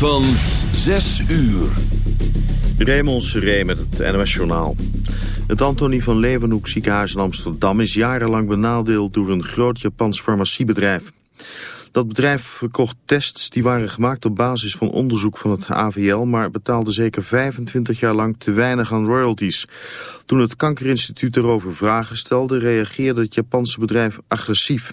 van 6 uur. Raymond Seré met het NOS Journaal. Het Antonie van Leeuwenhoek ziekenhuis in Amsterdam is jarenlang benadeeld door een groot Japans farmaciebedrijf. Dat bedrijf verkocht tests die waren gemaakt op basis van onderzoek van het AVL, maar betaalde zeker 25 jaar lang te weinig aan royalties. Toen het Kankerinstituut erover vragen stelde, reageerde het Japanse bedrijf agressief.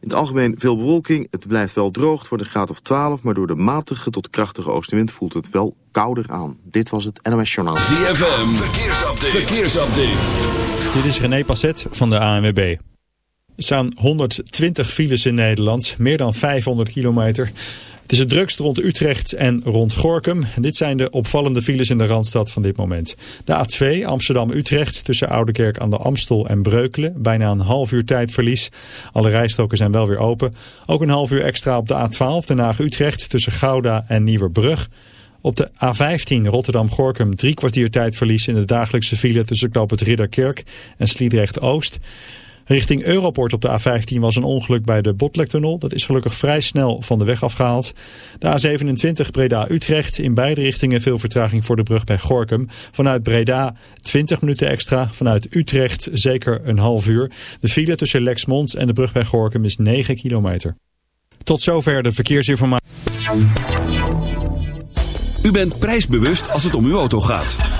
in het algemeen veel bewolking. Het blijft wel droog. Het wordt een graad of 12. Maar door de matige tot krachtige oostenwind voelt het wel kouder aan. Dit was het NOS Journaal. ZFM. Verkeersupdate. Verkeersupdate. Dit is René Passet van de ANWB. Er staan 120 files in Nederland. Meer dan 500 kilometer. Het is het drukst rond Utrecht en rond Gorkum. Dit zijn de opvallende files in de Randstad van dit moment. De A2 Amsterdam-Utrecht tussen Oudekerk aan de Amstel en Breukelen. Bijna een half uur tijdverlies. Alle rijstroken zijn wel weer open. Ook een half uur extra op de A12 Den Haag-Utrecht tussen Gouda en Nieuwerbrug. Op de A15 Rotterdam-Gorkum drie kwartier tijdverlies in de dagelijkse file tussen Knoop het Ridderkerk en Sliedrecht-Oost. Richting Europort op de A15 was een ongeluk bij de Botlektunnel. Dat is gelukkig vrij snel van de weg afgehaald. De A27 Breda-Utrecht. In beide richtingen veel vertraging voor de brug bij Gorkum. Vanuit Breda 20 minuten extra. Vanuit Utrecht zeker een half uur. De file tussen Lexmond en de brug bij Gorkum is 9 kilometer. Tot zover de verkeersinformatie. U bent prijsbewust als het om uw auto gaat.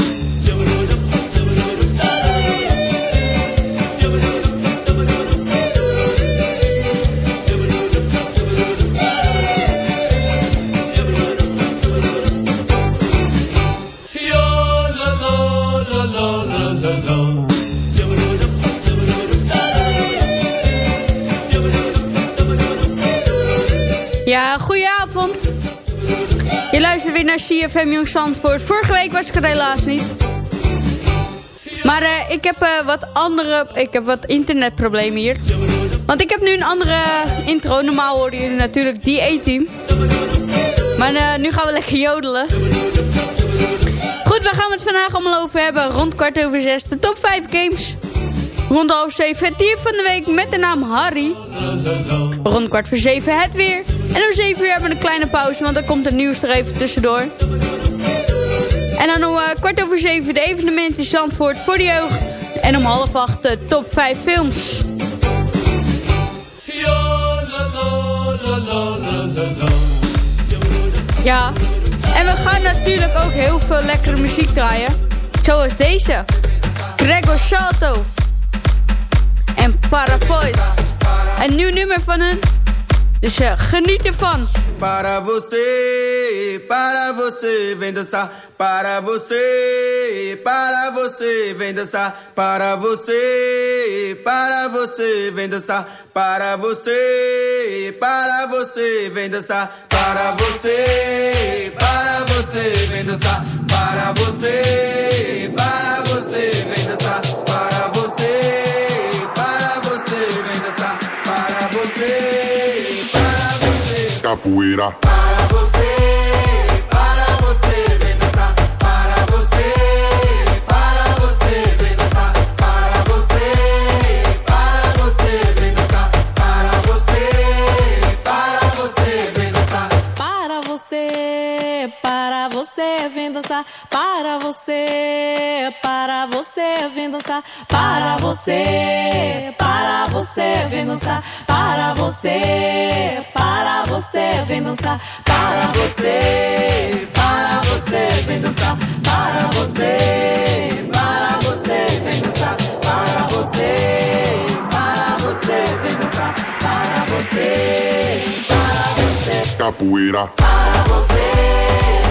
Naar CFM Jong Zandvoort. Vorige week was ik er helaas niet. Maar uh, ik heb uh, wat andere... Ik heb wat internetproblemen hier. Want ik heb nu een andere intro. Normaal hoorde je natuurlijk die E-team. Maar nu gaan we lekker jodelen. Goed, waar gaan we het vandaag allemaal over hebben? Rond kwart over zes, de top 5 games. Rond half zeven het dier van de week met de naam Harry. Rond kwart voor zeven het weer. En om zeven uur hebben we een kleine pauze, want dan komt het nieuws er even tussendoor. En dan om uh, kwart over zeven de evenement in Zandvoort voor de jeugd. En om half acht de top 5 films. Ja, en we gaan natuurlijk ook heel veel lekkere muziek draaien. Zoals deze. Gregor Salto. En Parapois. Een nieuw nummer van hun. Dus uh, geniet ervan. Para você, para você, vem dançar. Para você, para você, vem dançar. Para você, para você, vem dançar. Para você, para você, vem dançar. Para você, para você, vem dançar. Para você, para você, vem. poeira. Para você. Dançar. Para você, para você, vem dançar. Para você, para você, vem dançar. Para você, para você, vem dançar. Para você, para você, vem dançar. Para você, para você, vem dançar. Para você, para você, vem dançar. Para você, para você. Capoeira. Para você,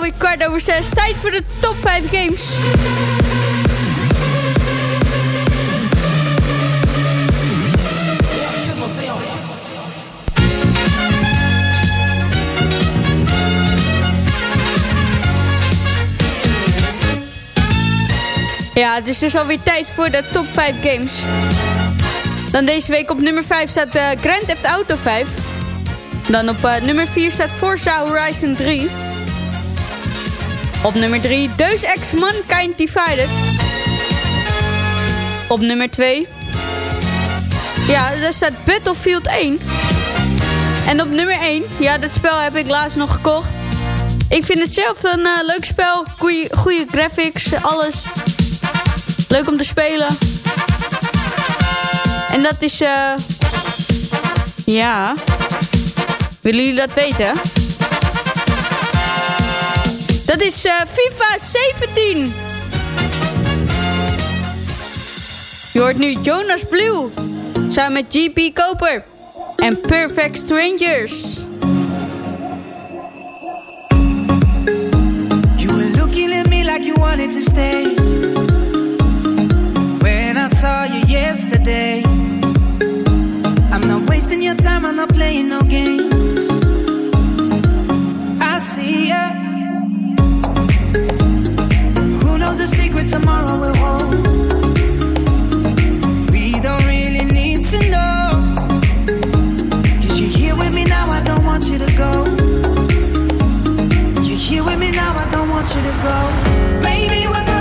alweer kwart over zes. Tijd voor de top 5 games. Ja, het is dus alweer tijd voor de top 5 games. Dan deze week op nummer 5 staat uh, Grand Theft Auto 5. Dan op uh, nummer 4 staat Forza Horizon 3. Op nummer 3 Deus Ex Mankind Divided. Op nummer 2. Ja, daar staat Battlefield 1. En op nummer 1. Ja, dat spel heb ik laatst nog gekocht. Ik vind het zelf een eh, leuk spel. Goeie, goede graphics, alles. Leuk om te spelen. En dat is... Eh, ja. Willen jullie dat weten? Dat is uh, FIFA 17. Je hoort nu Jonas Blue. Samen met GP Koper. En Perfect Strangers. You were looking at me like you wanted to stay. When I saw you yesterday. I'm not wasting your time, I'm not playing no games. I see ya. The secret tomorrow will hold? We don't really need to know. Cause you're here with me now, I don't want you to go. You're here with me now, I don't want you to go. Maybe we're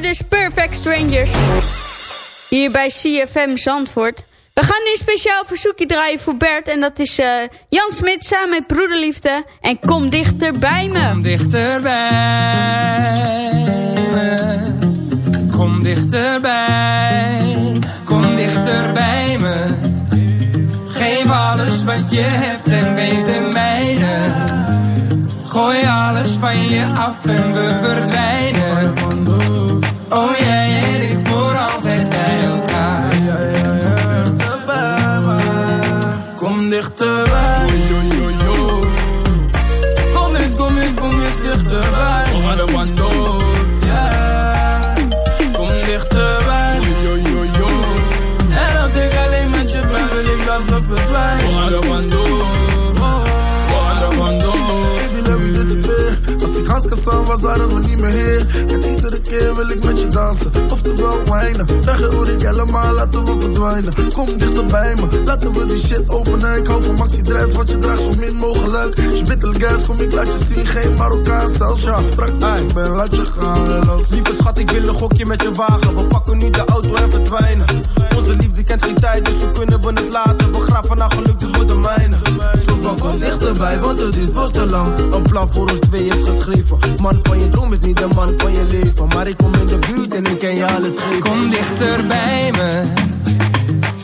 dus Perfect Strangers. Hier bij CFM Zandvoort. We gaan nu een speciaal verzoekje draaien voor Bert. En dat is eh, Jan Smit samen met Broederliefde. En kom dichter bij me. Kom dichterbij me. Kom dichterbij. Kom dichter bij me. Geef alles wat je hebt en wees de mijne. Gooi alles van je af en we verdwijnen. Oh jij en ik voor altijd bij elkaar. Kom dichterbij. Kom eens, kom eens, kom eens dichterbij. We gaan de wando. Ja. Kom dichterbij. En als ik alleen met je ben, wil ik dat we verdwijnen. We gaan de wando. Wando. Baby, let me disappear. Als ik Hans Kassan was, waren we niet meer hier. Keer wil ik met je dansen, oftewel wijnen. Zeggen hoe ik helemaal, laten we verdwijnen. Kom dichter bij me, laten we die shit openen. Ik hou van maxi dress, want je draagt zo min mogelijk. Spittel gas, kom ik laat je zien, geen Marokkaan zelfs. Ja, straks met je ben, laat je gaan, helaas. Lieve schat, ik wil een gokje met je wagen. We pakken nu de auto en verdwijnen. Onze liefde kent geen tijd, dus hoe kunnen we het laten? We graven naar geluk, dus de mijne. Zo van kom dichterbij, want het duurt veel te lang. Een plan voor ons twee is geschreven. Man van je droom is niet de man van je leven. Maar ik kom in de buurt en ik ken je alles. Kom dichter bij me.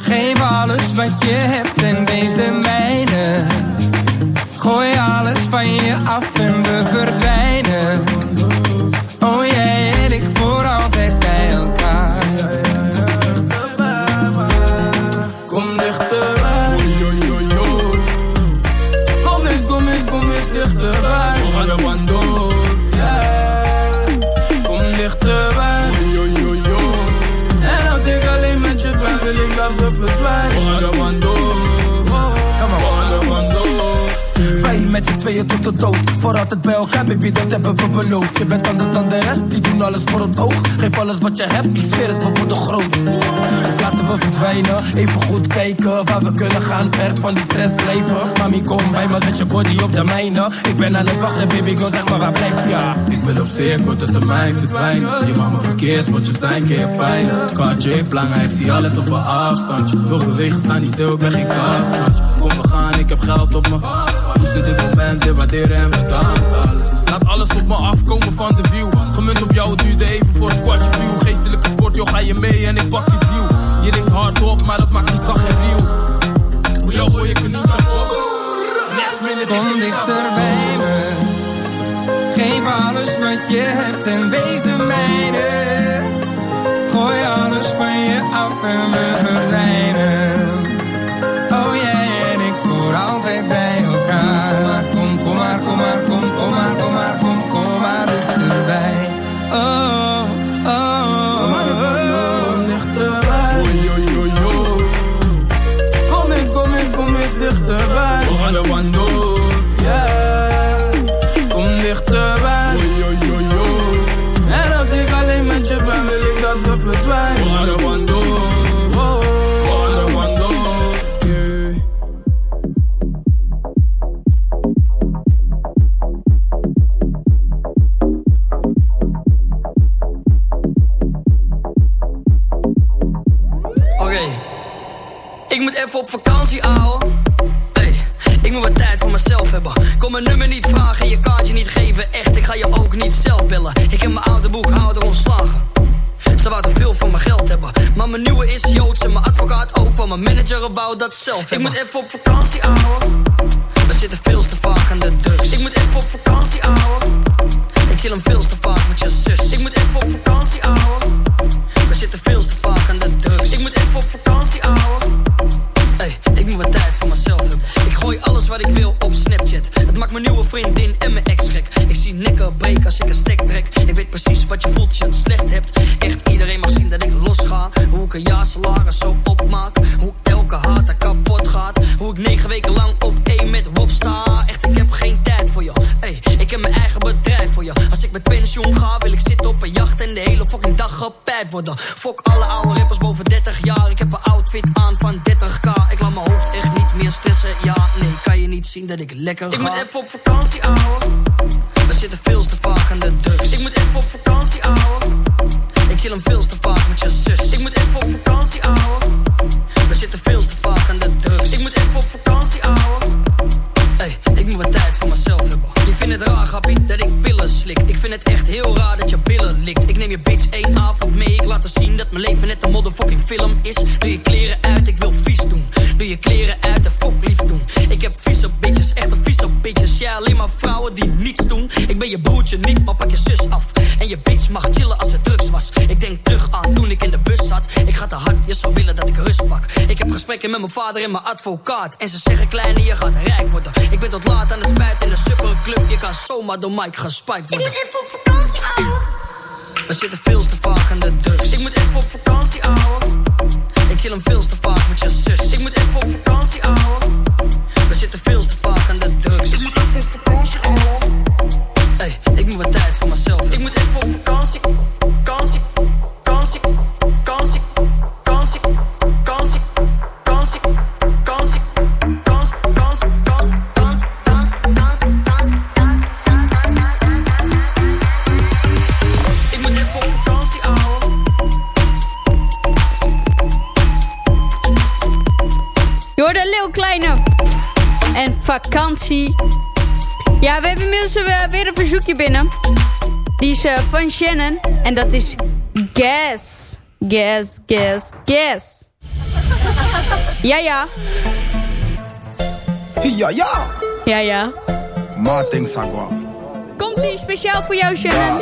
Geef alles wat je hebt en wees de mijne. Gooi alles van je af en tweeën tot de dood. Voor altijd bij elkaar, baby, dat hebben we beloofd. Je bent anders dan de rest, die doen alles voor het oog. Geef alles wat je hebt, ik zweer het, we worden groot. Dus laten we verdwijnen, even goed kijken waar we kunnen gaan. Ver van die stress blijven. Mami, kom bij me, zet je body op de mijne. Ik ben aan het wachten, baby, go zeg maar waar blijf je? Ik wil op zeer korte termijn verdwijnen. Je mag me verkeers, wat je zijn, ken je pijlen. Kaartje heeft belangrijk, zie alles op een afstandje. Wil bewegen, staan niet stil, ik ben geen kastandje. Kom, we gaan, ik heb geld op me. Dit dit moment, dit waarderen en bedankt alles. Laat alles op me afkomen van de view. Gemunt op jou, het duurde even voor het kwartje view. Geestelijke sport, joh, ga je mee en ik pak je ziel. Je denkt hard op, maar dat maakt je zacht en real. Voor jou gooi ik er niet op. Kom dichter bij me. Geef alles wat je hebt en wees de mijne. Gooi alles van je af en we verdwijnen. Oh jij en ik voor altijd bij elkaar. Dat zelf hebben. Ik moet even op lekker. Ik moet even op vakantie, ouwe. We zitten veel te vaak aan de drugs. Ik moet even op vakantie, ouwe. Ik chill hem veel te vaak met je zus. Ik moet even op vakantie, ouwe. We zitten veel te vaak aan de drugs. Ik moet even op vakantie, ouwe. Hey, ik moet wat tijd voor mezelf hebben. Je vindt het raar, grappie, dat ik pillen slik. Ik vind het echt heel raar dat je billen likt. Ik neem je bitch één avond mee. Ik laat haar zien dat mijn leven net een motherfucking film is. Doe je kleren uit, ik wil vies doen. Doe je kleren uit, de fuck lief doen. Ik heb vieze bitches, echte alleen maar vrouwen die niets doen. Ik ben je broertje niet, maar pak je zus af. En je bitch mag chillen als het drugs was. Ik denk terug aan toen ik in de bus zat. Ik ga te hard, je zou willen dat ik rust pak. Ik heb gesprekken met mijn vader en mijn advocaat. En ze zeggen kleine, je gaat rijk worden. Ik ben tot laat aan het spijt in de superclub. Je kan zomaar door Mike gespiked worden. Ik moet even op vakantie, ouwe. We zitten veel te vaak aan de drugs. Ik moet even op vakantie, ouwe. Ik chill hem veel te vaak met je zus. Ik moet even op vakantie, ouwe. Zitten veel te vaak aan de drugs. Ik moet even vakantie, Hey, ik moet wat tijd voor mezelf. Ik moet even op vakantie. vakantie, vakantie, vakantie, vakantie, vakantie, vakantie, kans, kans, kans, kans, kans, kans, kans, Ik moet even op vakantie, al. Je Kleine. Ja, we hebben inmiddels weer, weer een verzoekje binnen. Die is eh, van Shannon. En dat is Guess. Guess, guess, guess. Ja, ja. Ja, ja. Ja, ja. Martin Sagwa. Komt die speciaal voor jou, Shannon?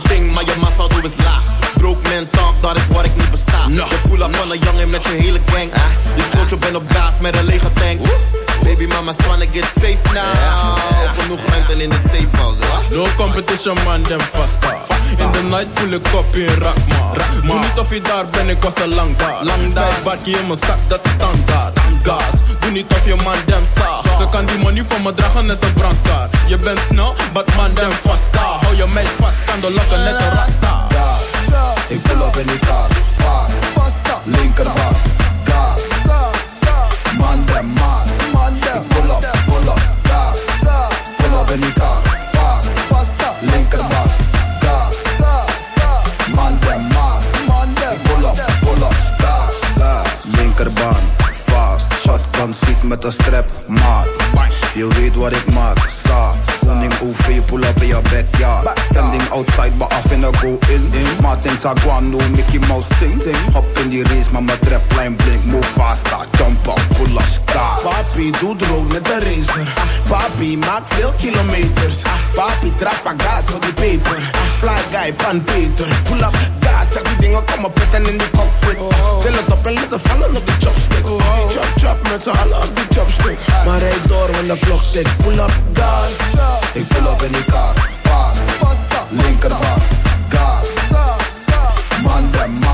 Maar je massa doe is laag. Broke man talk, dat is wat ik niet versta. Je pull up van een jongen met je hele gang. Je sloot je bent op gas met een lege tank. Baby mama's tryna get safe now. Genoeg ruimte in de safe house. No competition man, dem vasta. In the night pull ik op in Rakma. Doe niet of je daar bent, ik was al lang daar. Lang daar. Barkie in mijn zak, dat is standaard. Gas, doe niet of je man dem zaag. Ze kan die money van me dragen net een brandkaart. Je bent snel, but man dem vasta. Hou je meid vast, kan de lokken net een rasta. Ik pull up in die kar. Fast. Linkerbak. Gas. Man dem maat. Met een strap. Maat. Je weet wat ik maak. Saaf. Koning OV, pull up in your backyard. Standing outside, but af in de go in. Martin Saguano, Mickey Mouse ting. Hop in die race, maar mijn trapline blink. Move faster, jump up, pull up, start. Papi doet rood met de racer. Papi maakt veel kilometers. Papi trappa gas voor die peper. Fly guy, pan Peter. Pull up, zeg die dingen komen pitten in die cockpit. Til het op en laten vallen op de chopstick. Chop, chop, met z'n allen op die chopstick. Maar rijd door, want de klok tikt. Pull up, gas. Ik pull up in die kar. Fast. Linkerbak. Gas. Man dem maat.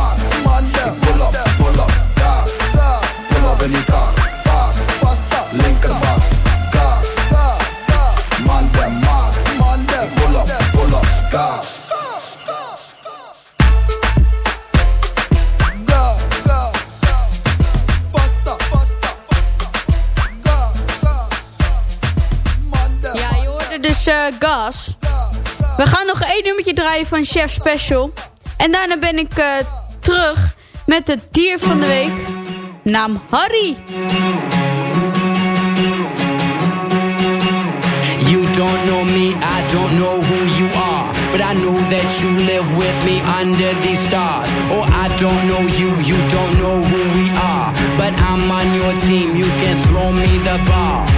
Gas. We gaan nog één nummertje draaien van Chef Special. En daarna ben ik eh, terug met het dier van de week. Naam Harry. You don't know me, I don't know who you are. But I know that you live with me under these stars. Or I don't know you, you don't know who we are. But I'm on your team, you can throw me the ball.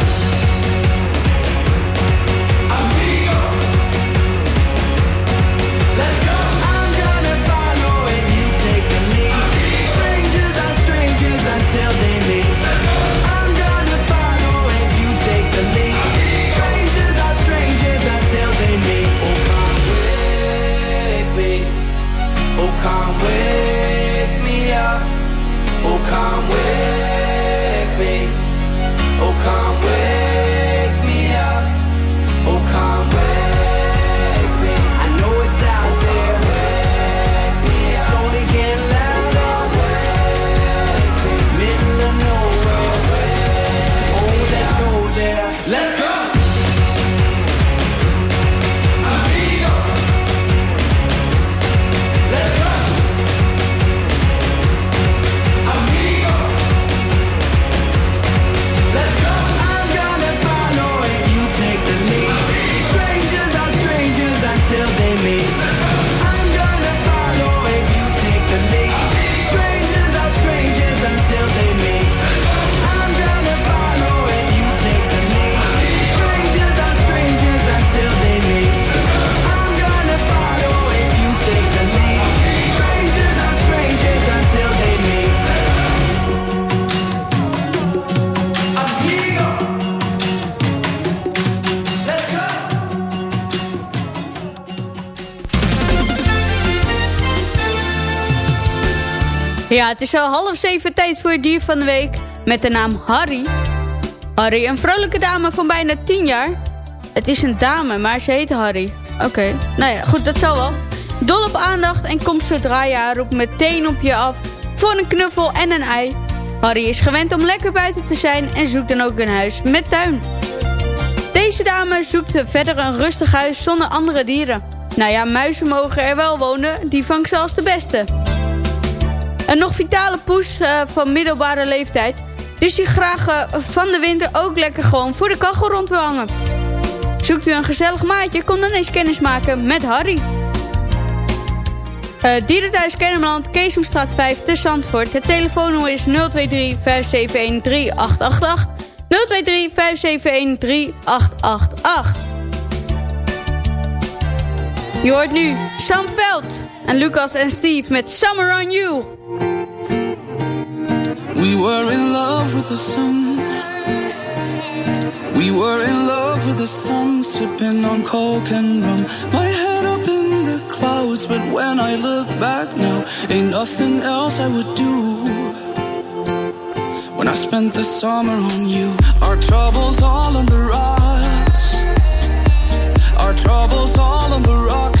Het is al half zeven tijd voor het dier van de week met de naam Harry. Harry, een vrolijke dame van bijna 10 jaar. Het is een dame, maar ze heet Harry. Oké, nou ja, goed, dat zal wel. Dol op aandacht en komt zodra je haar roept meteen op je af voor een knuffel en een ei. Harry is gewend om lekker buiten te zijn en zoekt dan ook een huis met tuin. Deze dame zoekt verder een rustig huis zonder andere dieren. Nou ja, muizen mogen er wel wonen, die vangt ze als de beste. Een nog vitale poes uh, van middelbare leeftijd. Dus die graag uh, van de winter ook lekker gewoon voor de kachel rond. Zoekt u een gezellig maatje, kom dan eens kennis maken met Harry. Uh, Dierenthuis Kennemerland, Keesomstraat 5 te Zandvoort. Het telefoonnummer is 023 571 3888. 023 571 3888. Je hoort nu Sam Veld en Lucas en Steve met Summer on You. We were in love with the sun. We were in love with the sun, sipping on coke and rum. My head up in the clouds, but when I look back now, ain't nothing else I would do. When I spent the summer on you, our troubles all on the rocks. Our troubles all on the rocks,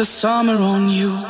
The summer on you.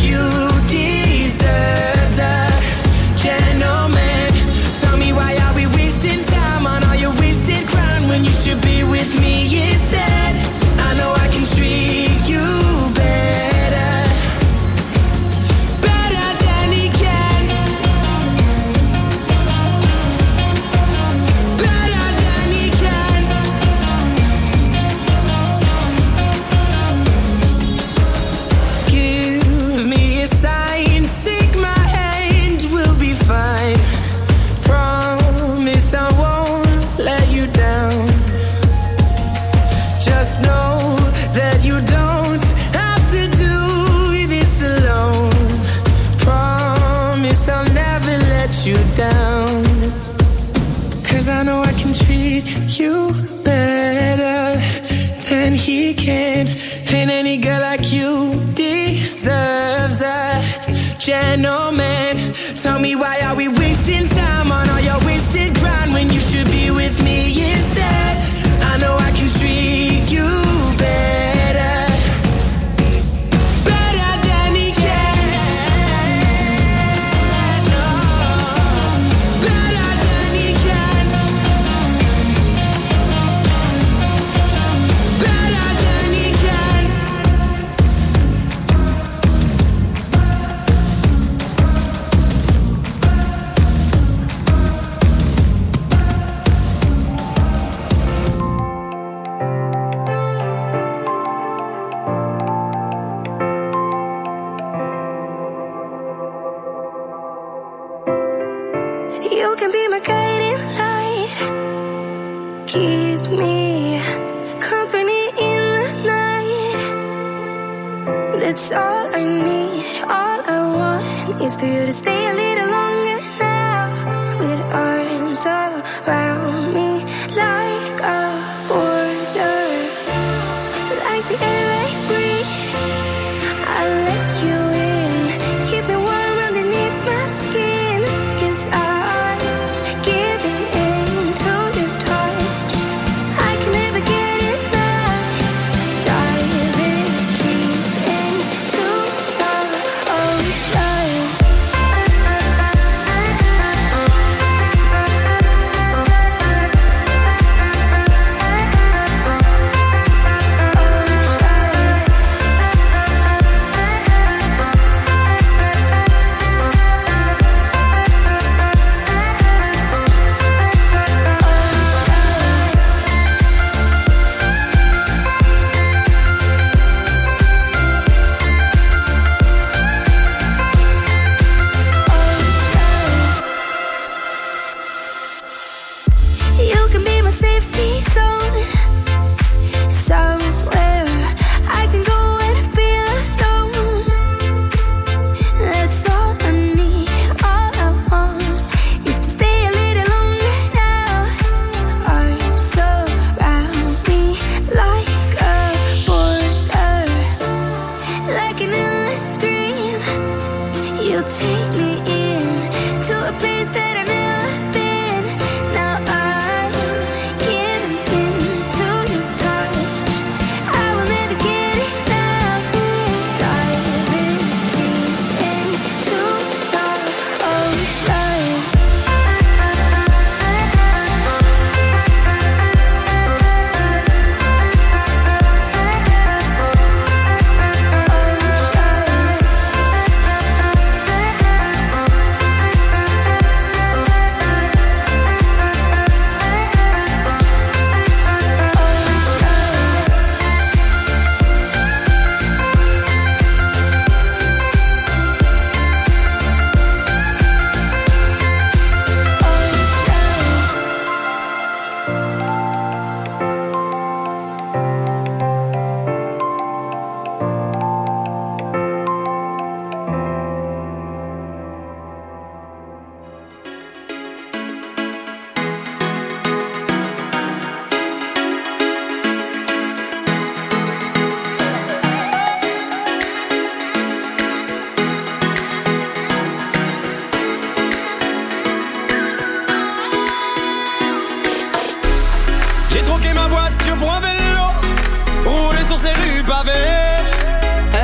you ces rues pavées.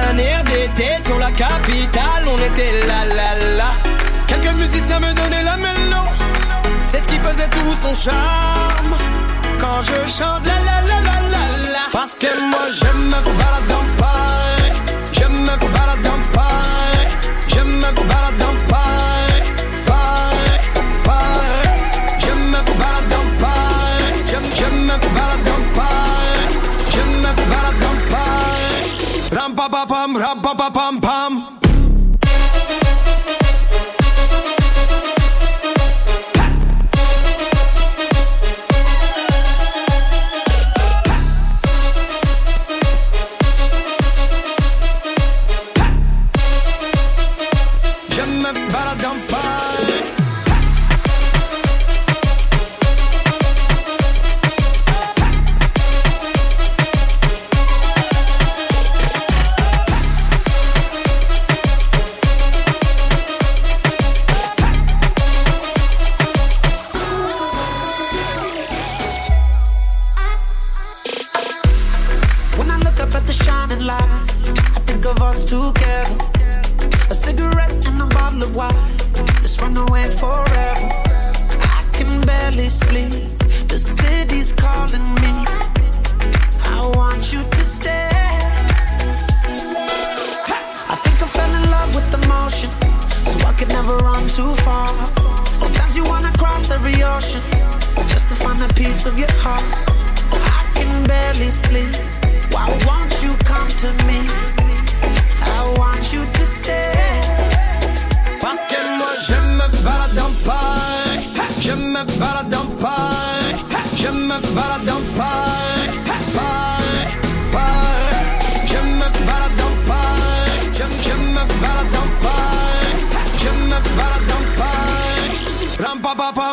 Un air d'été sur la capitale, on était là là là. Quelques musiciens me donnaient la mélo, c'est ce qui faisait tout son charme. Quand je chante la la la la la la, parce que moi je me balade dans Paris, je me balade dans Paris, je me balade pam pam pam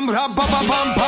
bam, ra, ba, ba, bam, bam.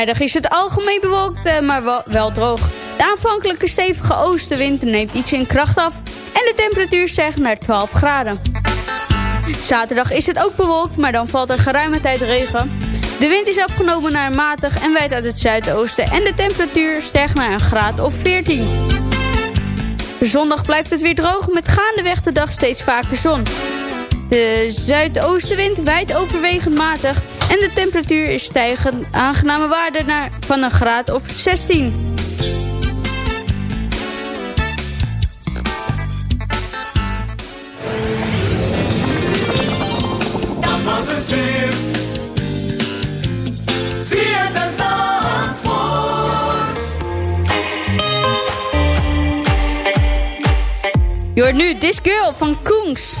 Vrijdag is het algemeen bewolkt, eh, maar wel droog. De aanvankelijke stevige oostenwind neemt iets in kracht af en de temperatuur stijgt naar 12 graden. Zaterdag is het ook bewolkt, maar dan valt er geruime tijd regen. De wind is afgenomen naar matig en wijdt uit het zuidoosten en de temperatuur stijgt naar een graad of 14. Zondag blijft het weer droog met gaandeweg de dag steeds vaker zon. De zuidoostenwind wijdt overwegend matig en de temperatuur is stijgend aangename waarde naar, van een graad of 16. Dat was het weer. Zie het dan! Je hoort nu This Girl van Koens.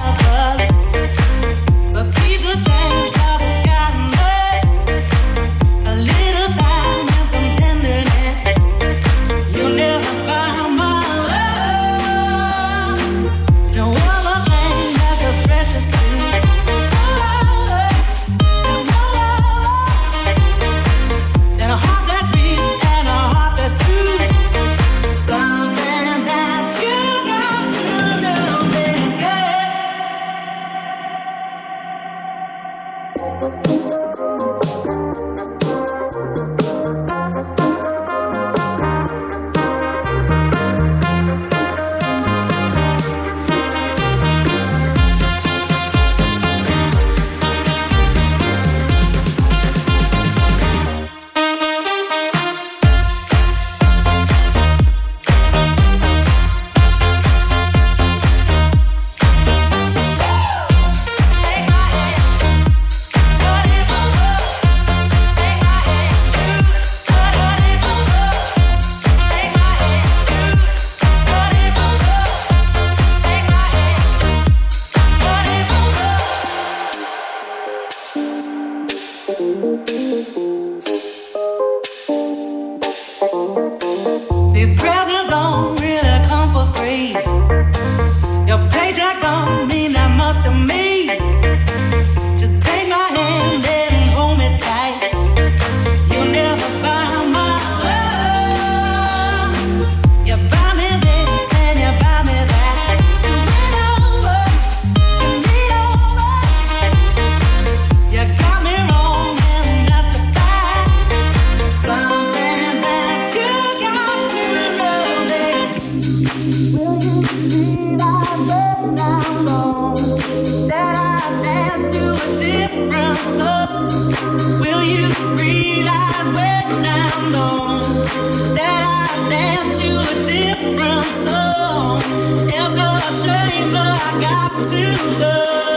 got to know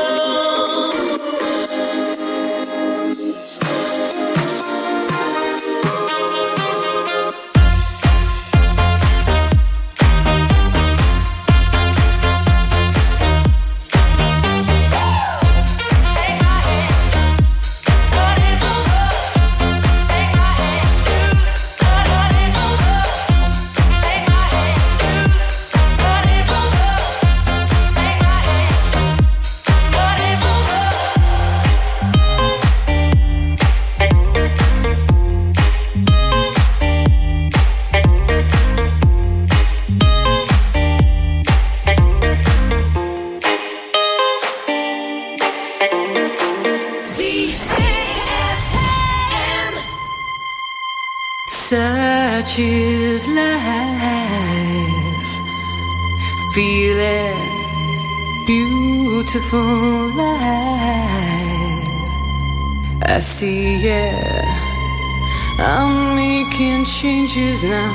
now.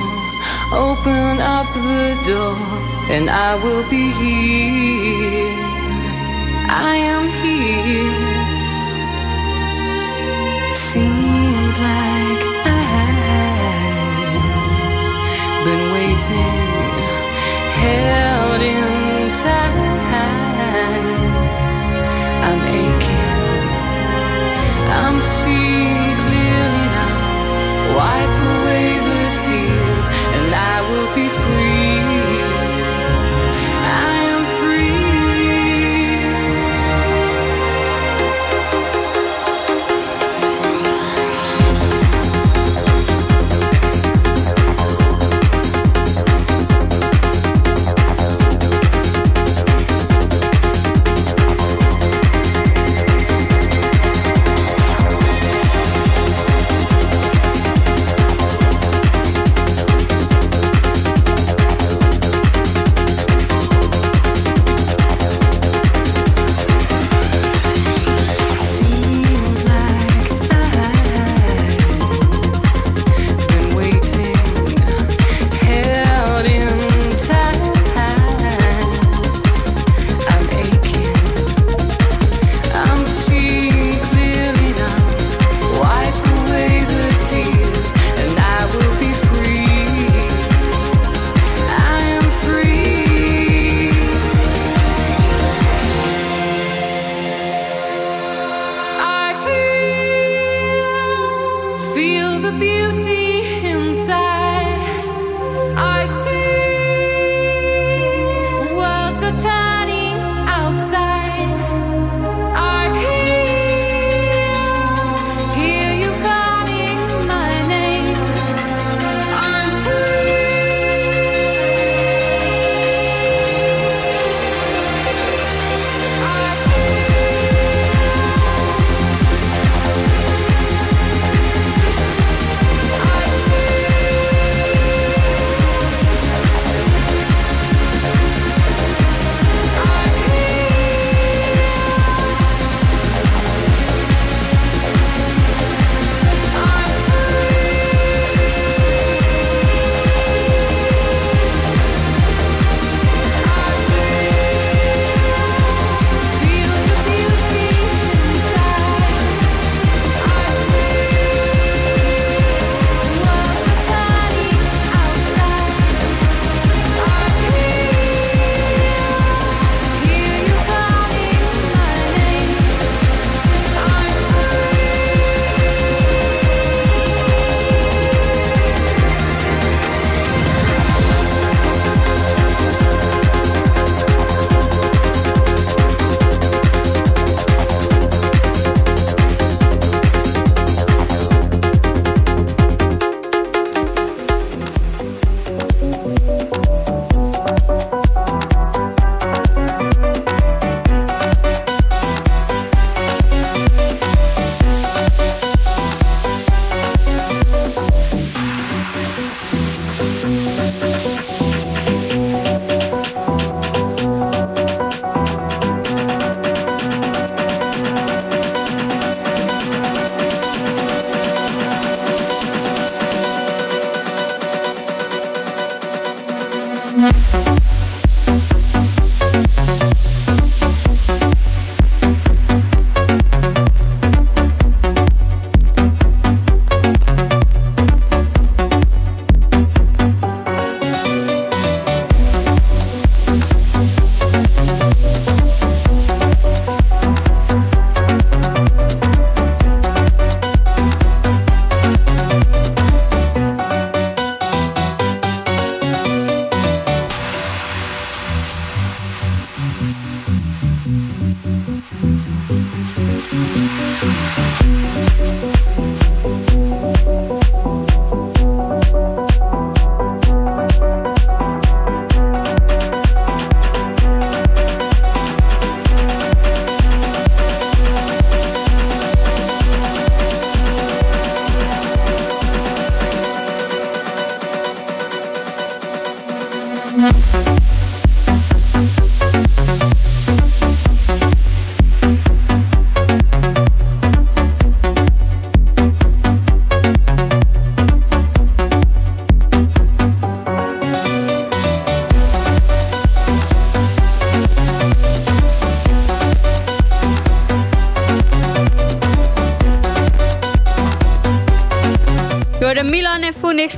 Open up the door, and I will be here.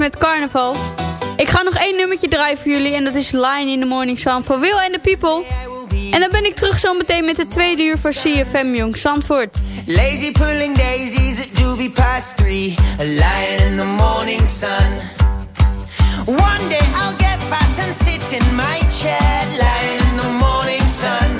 Met carnaval. Ik ga nog één nummertje draaien voor jullie en dat is Line in the Morning Sun voor Will and the People. En dan ben ik terug zo meteen met de tweede uur voor CFM Jong Zandvoort. Lazy pulling daisies at doobie past three. A lion in the morning sun. One day I'll get fat and sit in my chair. Lying in the morning sun.